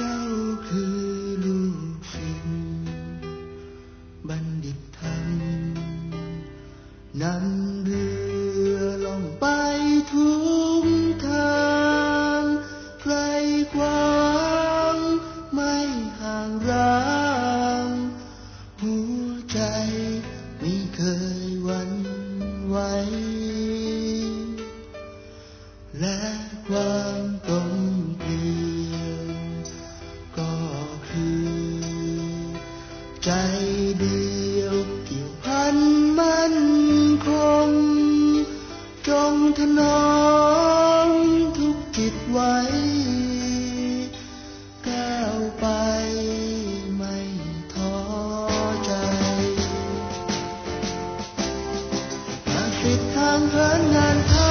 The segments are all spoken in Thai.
เจ้าคือลูกศิษย์บัณฑิตธรรมนำเรือล่องไปทุกทางไกลกว้างไม่ห่างร้า ใจเดียวเกี่ยวพันมั่นคง จงถนอมทุกจิตไว้ก้าวไปไม่ท้อใจหากสิทธิ์ทางเหินงานทำ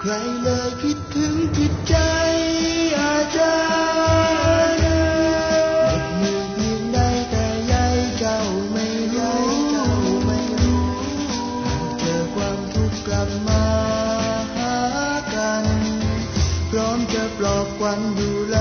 ใครเลยคิดถึงจิตใจอาจารย์มดมือเพียงใดแต่ใยเจ้าไม่รู้หากเจอความทุกข์กลับมาหากัน พร้อมจะปลอบควันดูแล